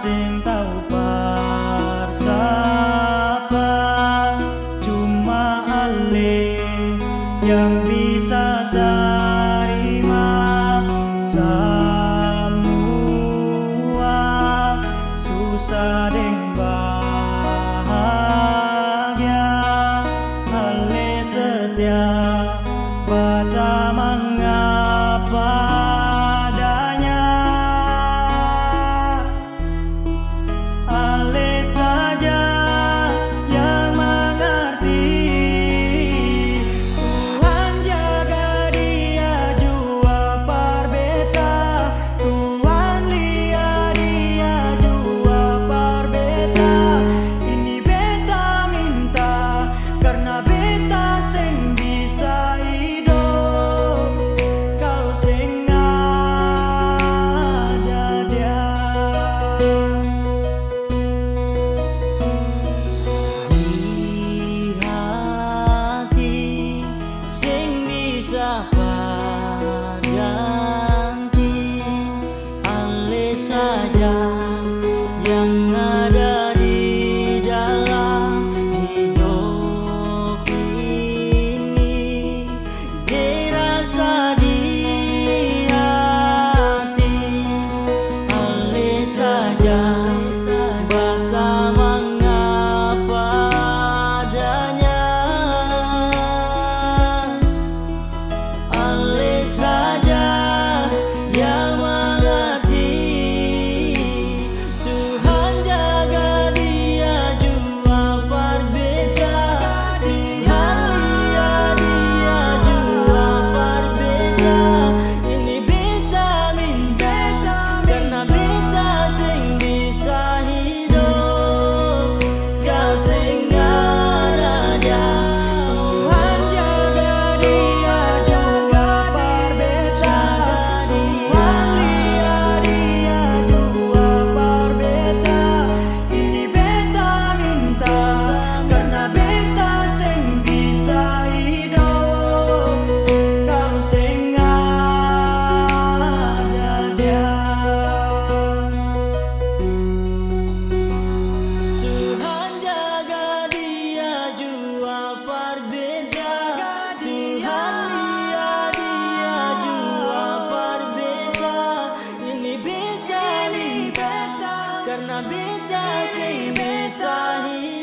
sing tau cuma ale yang bisa terima semua. Susah dan bahagia. Ale setia pada Hallelujah. na bita se me sahi